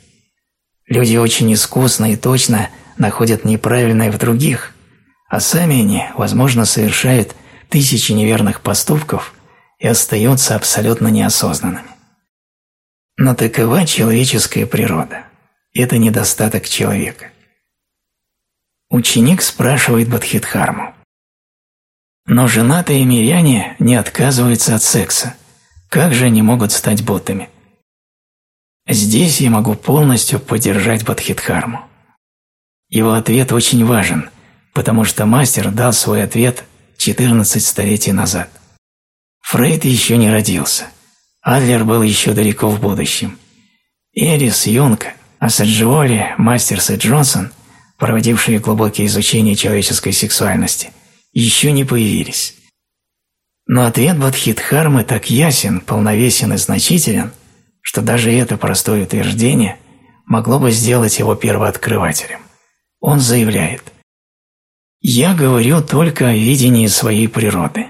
S1: Люди очень искусно и точно находят неправильное в других, а сами они, возможно, совершают тысячи неверных поступков и остаются абсолютно неосознанными. Но такова человеческая природа. Это недостаток человека. Ученик спрашивает Бадхидхарму. Но женатые миряне не отказываются от секса – как же они могут стать ботами? Здесь я могу полностью поддержать Бадхидхарму. Его ответ очень важен, потому что мастер дал свой ответ 14 столетий назад. Фрейд еще не родился. Адлер был еще далеко в будущем. Эрис, Юнг, Асаджиоли, Мастерс и Джонсон, проводившие глубокие изучения человеческой сексуальности, еще не появились. Но ответ Бадхидхармы так ясен, полновесен и значителен, что даже это простое утверждение могло бы сделать его первооткрывателем. Он заявляет «Я говорю только о видении своей природы.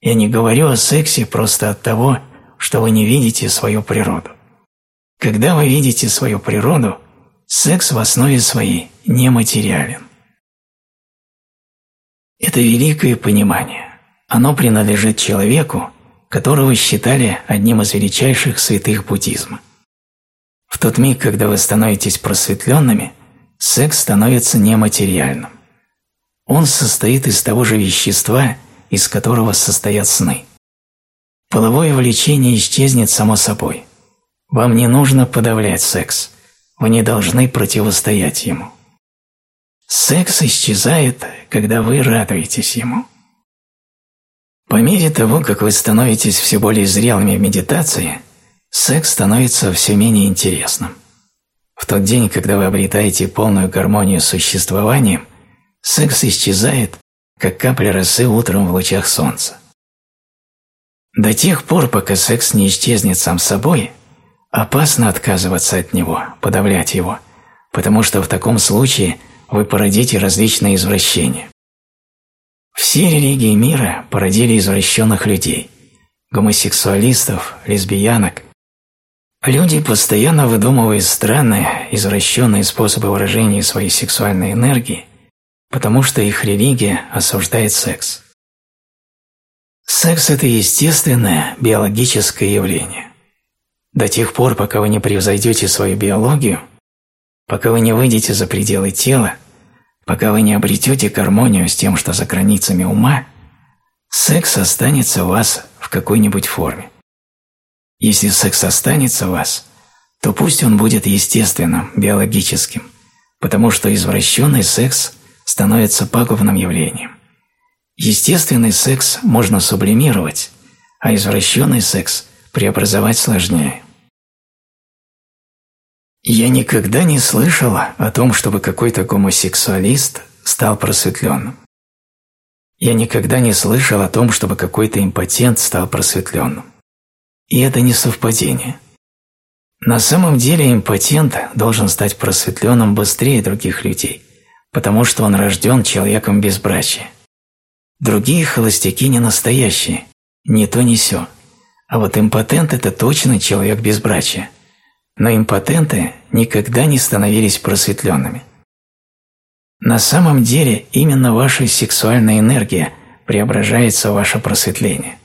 S1: Я не говорю о сексе просто от того, что вы не видите свою природу. Когда вы видите свою природу, секс в основе своей нематериален». Это великое понимание. Оно принадлежит человеку, которого считали одним из величайших святых буддизма. В тот миг, когда вы становитесь просветленными, секс становится нематериальным. Он состоит из того же вещества, из которого состоят сны. Половое влечение исчезнет само собой. Вам не нужно подавлять секс. Вы не должны противостоять ему. Секс исчезает, когда вы радуетесь ему. По мере того, как вы становитесь все более зрелыми в медитации, секс становится все менее интересным. В тот день, когда вы обретаете полную гармонию с существованием, секс исчезает, как капля росы утром в лучах солнца. До тех пор, пока секс не исчезнет сам собой, опасно отказываться от него, подавлять его, потому что в таком случае вы породите различные извращения. Все религии мира породили извращенных людей – гомосексуалистов, лесбиянок. Люди постоянно выдумывают странные, извращенные способы выражения своей сексуальной энергии, потому что их религия осуждает секс. Секс – это естественное биологическое явление. До тех пор, пока вы не превзойдете свою биологию, пока вы не выйдете за пределы тела, Пока вы не обретете гармонию с тем, что за границами ума, секс останется у вас в какой-нибудь форме. Если секс останется у вас, то пусть он будет естественным, биологическим, потому что извращенный секс становится пагубным явлением. Естественный секс можно сублимировать, а извращенный секс преобразовать сложнее. Я никогда не слышала о том, чтобы какой-то гомосексуалист стал просветленным. Я никогда не слышал о том, чтобы какой-то импотент стал просветленным. И это не совпадение. На самом деле импотент должен стать просветленным быстрее других людей, потому что он рожден человеком безбрачия. Другие холостяки не настоящие, ни то ни сё. А вот импотент – это точно человек безбрачия. Но импотенты никогда не становились просветленными. На самом деле именно ваша сексуальная энергия преображается в ваше просветление.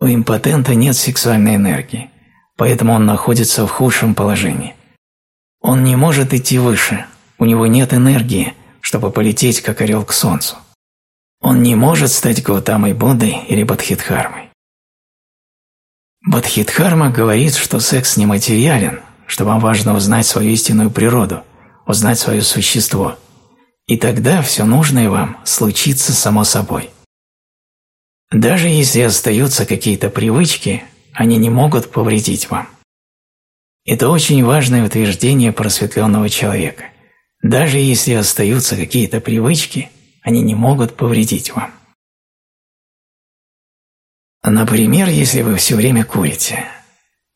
S1: У импотента нет сексуальной энергии, поэтому он находится в худшем положении. Он не может идти выше, у него нет энергии, чтобы полететь как орел к солнцу. Он не может стать Гаутамой Буддой или Бадхидхармой. Бадхидхарма говорит, что секс нематериален, что вам важно узнать свою истинную природу, узнать свое существо. И тогда все нужное вам случится само собой. Даже если остаются какие-то привычки, они не могут повредить вам. Это очень важное утверждение просветленного человека. Даже если остаются какие-то привычки, они не могут повредить вам. Например, если вы все время курите.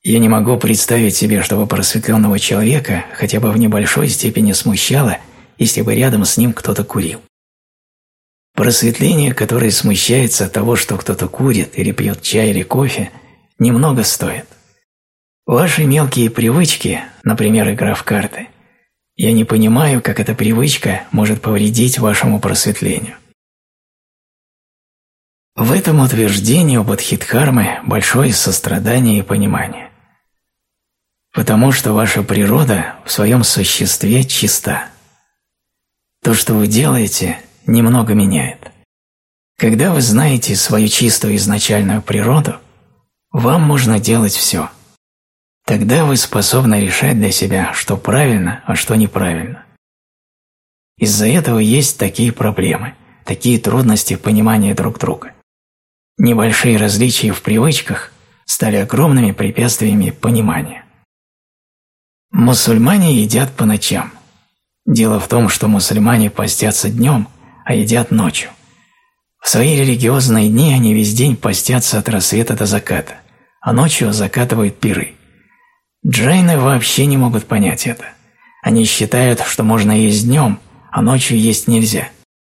S1: Я не могу представить себе, чтобы просветленного человека хотя бы в небольшой степени смущало, если бы рядом с ним кто-то курил. Просветление, которое смущается от того, что кто-то курит или пьет чай или кофе, немного стоит. Ваши мелкие привычки, например, игра в карты, я не понимаю, как эта привычка может повредить вашему просветлению. В этом утверждении у Бодхидхармы большое сострадание и понимание. Потому что ваша природа в своем существе чиста. То, что вы делаете, немного меняет. Когда вы знаете свою чистую изначальную природу, вам можно делать все – Тогда вы способны решать для себя, что правильно, а что неправильно. Из-за этого есть такие проблемы, такие трудности понимания друг друга. Небольшие различия в привычках стали огромными препятствиями понимания. Мусульмане едят по ночам. Дело в том, что мусульмане постятся днем, а едят ночью. В свои религиозные дни они весь день постятся от рассвета до заката, а ночью закатывают пиры. Джайны вообще не могут понять это. Они считают, что можно есть днем, а ночью есть нельзя.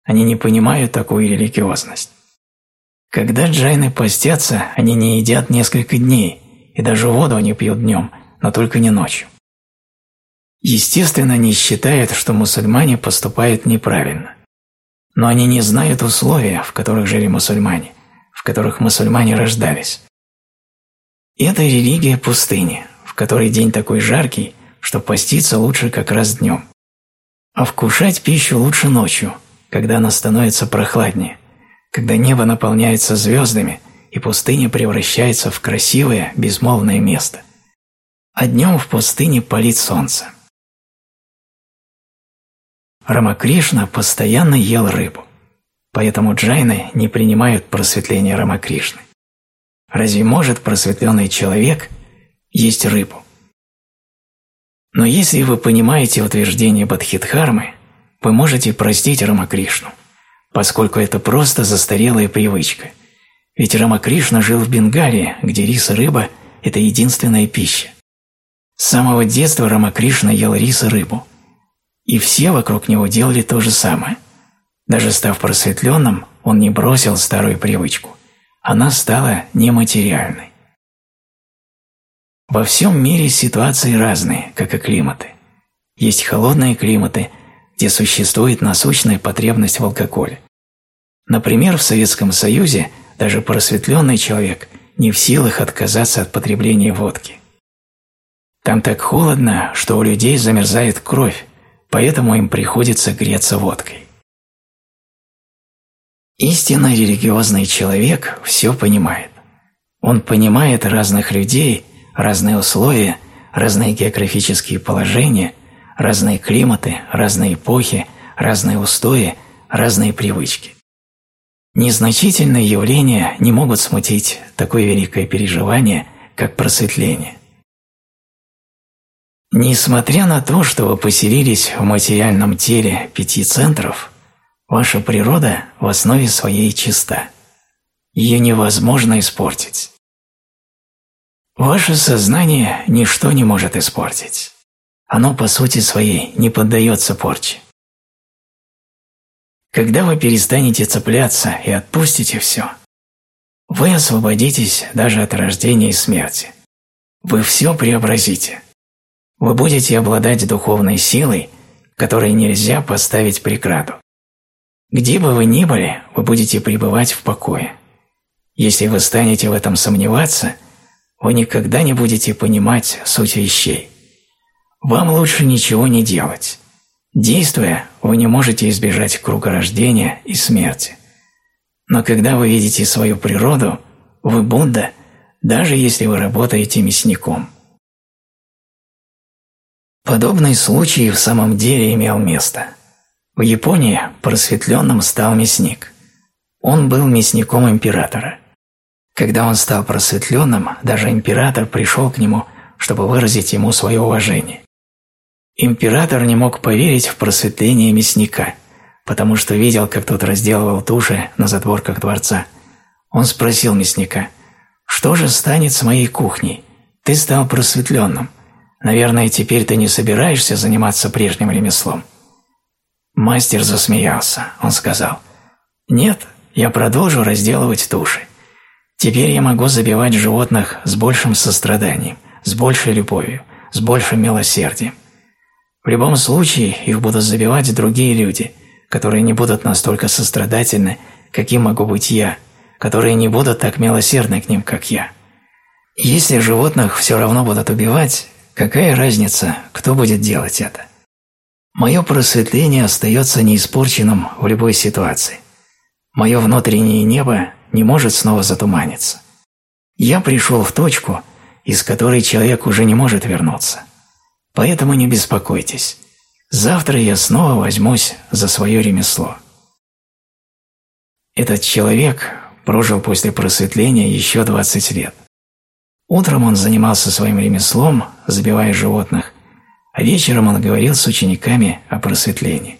S1: Они не понимают такую религиозность. Когда джайны постятся, они не едят несколько дней, и даже воду они пьют днем, но только не ночью. Естественно, они считают, что мусульмане поступают неправильно. Но они не знают условия, в которых жили мусульмане, в которых мусульмане рождались. Это религия пустыни, которой день такой жаркий, что поститься лучше как раз днем. А вкушать пищу лучше ночью, когда она становится прохладнее, когда небо наполняется звездами и пустыня превращается в красивое, безмолвное место. А днем в пустыне палит солнце. Рамакришна постоянно ел рыбу, поэтому джайны не принимают просветление Рамакришны. Разве может просветленный человек есть рыбу. Но если вы понимаете утверждение Бадхидхармы, вы можете простить Рамакришну, поскольку это просто застарелая привычка. Ведь Рамакришна жил в Бенгалии, где рис и рыба – это единственная пища. С самого детства Рамакришна ел рис и рыбу. И все вокруг него делали то же самое. Даже став просветленным, он не бросил старую привычку. Она стала нематериальной. Во всем мире ситуации разные, как и климаты. Есть холодные климаты, где существует насущная потребность в алкоголе. Например, в Советском Союзе даже просветленный человек не в силах отказаться от потребления водки. Там так холодно, что у людей замерзает кровь, поэтому им приходится греться водкой. Истинно религиозный человек все понимает. Он понимает разных людей – разные условия, разные географические положения, разные климаты, разные эпохи, разные устои, разные привычки. Незначительные явления не могут смутить такое великое переживание, как просветление. Несмотря на то, что вы поселились в материальном теле пяти центров, ваша природа в основе своей чиста. Ее невозможно испортить. Ваше сознание ничто не может испортить. Оно по сути своей не поддается порче. Когда вы перестанете цепляться и отпустите все, вы освободитесь даже от рождения и смерти. Вы все преобразите. Вы будете обладать духовной силой, которой нельзя поставить преграду. Где бы вы ни были, вы будете пребывать в покое. Если вы станете в этом сомневаться, вы никогда не будете понимать суть вещей. Вам лучше ничего не делать. Действуя, вы не можете избежать круга рождения и смерти. Но когда вы видите свою природу, вы Будда, даже если вы работаете мясником. Подобный случай в самом деле имел место. В Японии просветленным стал мясник. Он был мясником императора. Когда он стал просветленным, даже император пришел к нему, чтобы выразить ему свое уважение. Император не мог поверить в просветление мясника, потому что видел, как тот разделывал туши на затворках дворца. Он спросил мясника, «Что же станет с моей кухней? Ты стал просветленным. Наверное, теперь ты не собираешься заниматься прежним ремеслом?» Мастер засмеялся. Он сказал, «Нет, я продолжу разделывать туши. Теперь я могу забивать животных с большим состраданием, с большей любовью, с большим милосердием. В любом случае их будут забивать другие люди, которые не будут настолько сострадательны, каким могу быть я, которые не будут так милосердны к ним, как я. Если животных все равно будут убивать, Какая разница, кто будет делать это? Мое просветление остается неиспорченным в любой ситуации. Мое внутреннее небо не может снова затуманиться. Я пришел в точку, из которой человек уже не может вернуться. Поэтому не беспокойтесь. Завтра я снова возьмусь за свое ремесло. Этот человек прожил после просветления еще 20 лет. Утром он занимался своим ремеслом, забивая животных, а вечером он говорил с учениками о просветлении.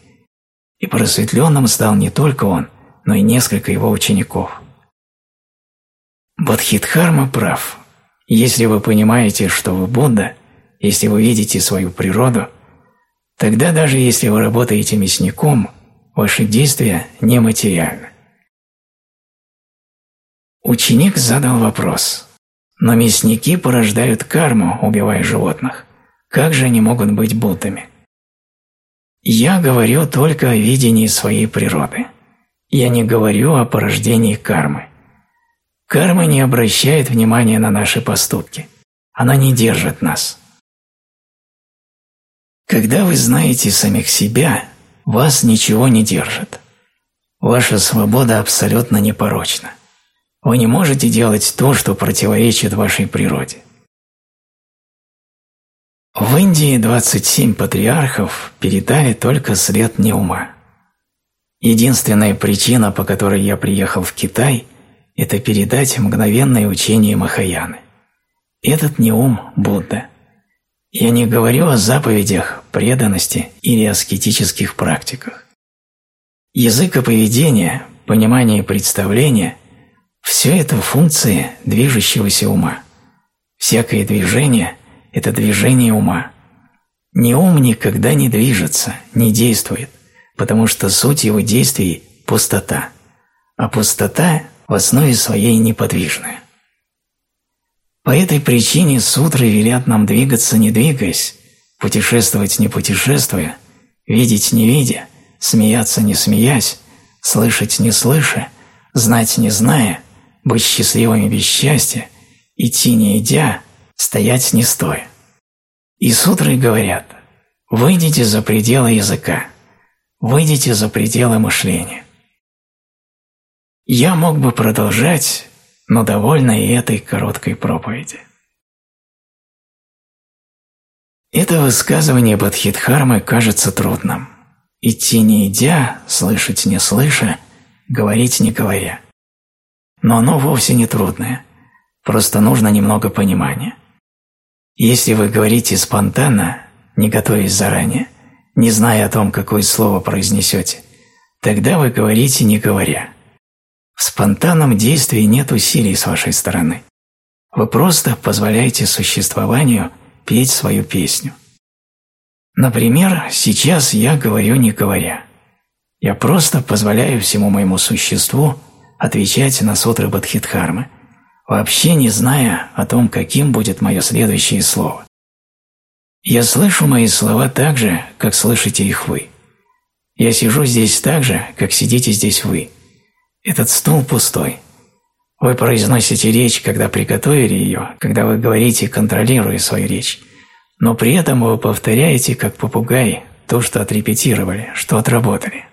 S1: И просветленным стал не только он, но и несколько его учеников. Бодхидхарма прав. Если вы понимаете, что вы Будда, если вы видите свою природу, тогда даже если вы работаете мясником, ваши действия нематериальны. Ученик задал вопрос – но мясники порождают карму, убивая животных. Как же они могут быть Буддами? Я говорю только о видении своей природы. Я не говорю о порождении кармы. Карма не обращает внимания на наши поступки. Она не держит нас. Когда вы знаете самих себя, вас ничего не держит. Ваша свобода абсолютно непорочна. Вы не можете делать то, что противоречит вашей природе. В Индии 27 патриархов передали только след неума. Единственная причина, по которой я приехал в Китай, это передать мгновенное учение Махаяны. Этот неум – Будда. Я не говорю о заповедях, преданности или аскетических практиках. Язык и поведение, понимание и представление – все это функции движущегося ума. Всякое движение – это движение ума. Ни ум никогда не движется, не действует, потому что суть его действий – пустота, а пустота в основе своей неподвижная. По этой причине сутры велят нам двигаться не двигаясь, путешествовать не путешествуя, видеть не видя, смеяться не смеясь, слышать не слыша, знать не зная – быть счастливыми без счастья, идти не идя, стоять не стоя. И сутры говорят, выйдите за пределы языка, выйдите за пределы мышления. Я мог бы продолжать, но довольна и этой короткой проповеди. Это высказывание Бадхидхармы кажется трудным. Идти не идя, слышать не слыша, говорить не говоря но оно вовсе не трудное, просто нужно немного понимания. Если вы говорите спонтанно, не готовясь заранее, не зная о том, какое слово произнесете, тогда вы говорите не говоря. В спонтанном действии нет усилий с вашей стороны. Вы просто позволяете существованию петь свою песню. Например, сейчас я говорю не говоря. Я просто позволяю всему моему существу отвечать на сутры Бадхидхармы, вообще не зная о том, каким будет мое следующее слово. Я слышу мои слова так же, как слышите их вы. Я сижу здесь так же, как сидите здесь вы. Этот стул пустой. Вы произносите речь, когда приготовили ее, когда вы говорите, контролируя свою речь. Но при этом вы повторяете, как попугай, то, что отрепетировали, что отработали.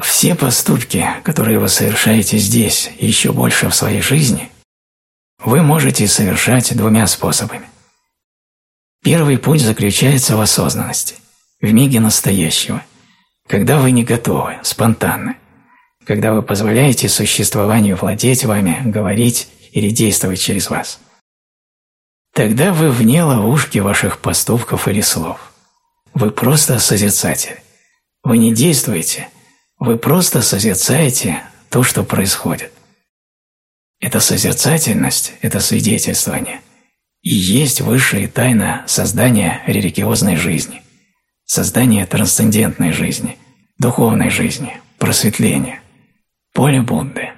S1: Все поступки, которые вы совершаете здесь еще больше в своей жизни, вы можете совершать двумя способами. Первый путь заключается в осознанности, в миге настоящего, когда вы не готовы, спонтанны, когда вы позволяете существованию владеть вами, говорить или действовать через вас. Тогда вы вне ловушки ваших поступков или слов. Вы просто созерцатель. Вы не действуете, вы просто созерцаете то, что происходит. Это созерцательность, это свидетельствование и есть высшая тайна создания религиозной жизни, создания трансцендентной жизни, духовной жизни, просветления, поле Будды.